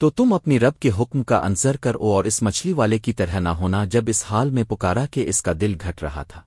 تو تم اپنی رب کے حکم کا انصر کر او اور اس مچھلی والے کی طرح نہ ہونا جب اس حال میں پکارا کہ اس کا دل گھٹ رہا تھا۔